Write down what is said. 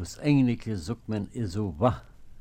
Das Englische sagt man, so wach.